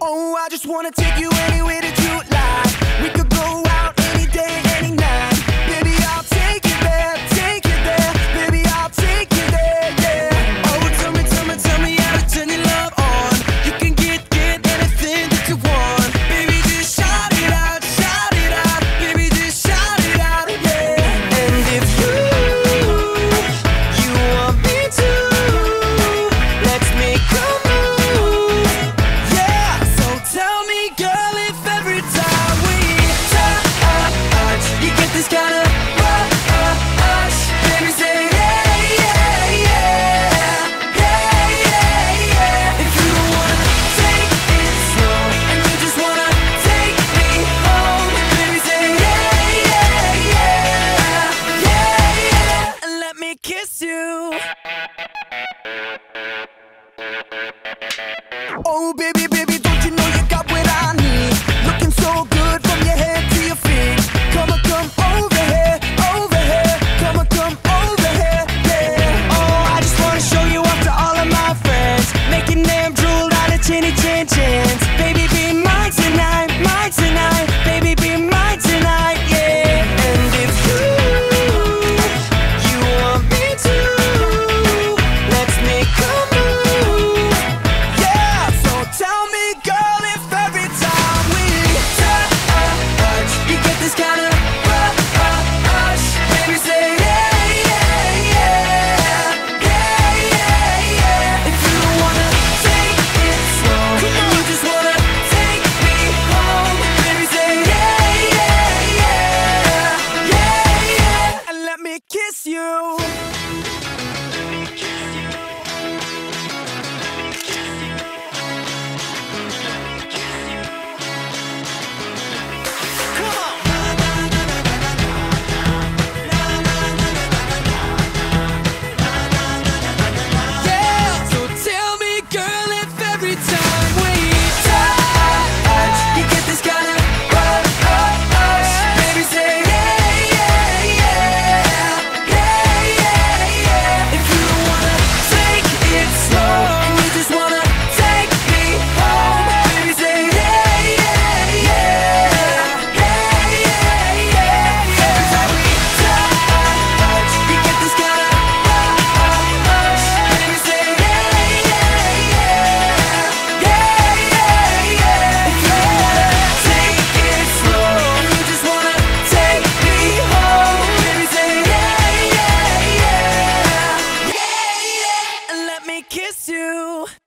Oh, I just wanna take you anywhere that you like. We could go Oh, baby, baby. bless you.